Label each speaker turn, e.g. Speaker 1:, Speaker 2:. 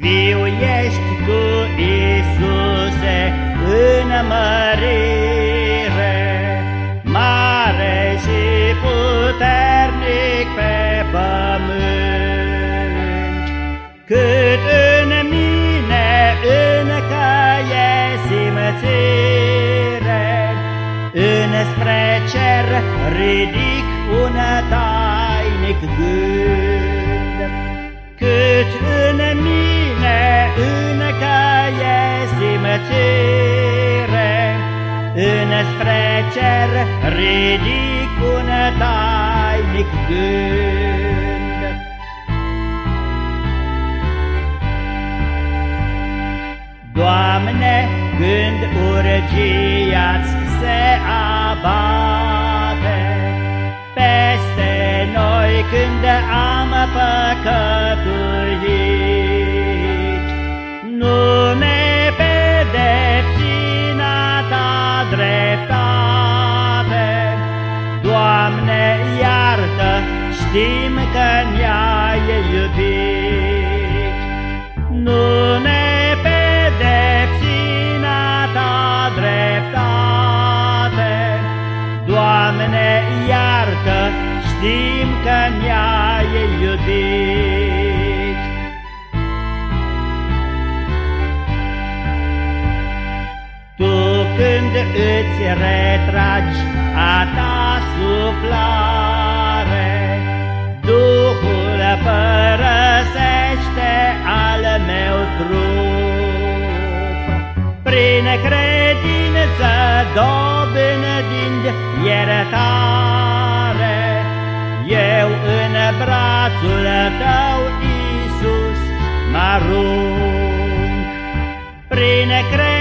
Speaker 1: biruiești tu, Iisuse, în mărire, mare și puternic pe pământ, cât în mine încă e simțire, înspre cer ridic un tainic gând, simțire, înspre cer ridic un tainic gând. Doamne, când urgiați se abate peste noi când am păcătuit, dreptate, Doamne, iartă, știm că ne-ai iubit. Nu ne pedepsina ta dreptate, Doamne, iartă, știm că ne-ai când îți retragi a ta suflare, Duhul părăsește al meu trup. Prin credință dobândind iertare, Eu în brațul tău, Iisus, mă arunc. Prin credință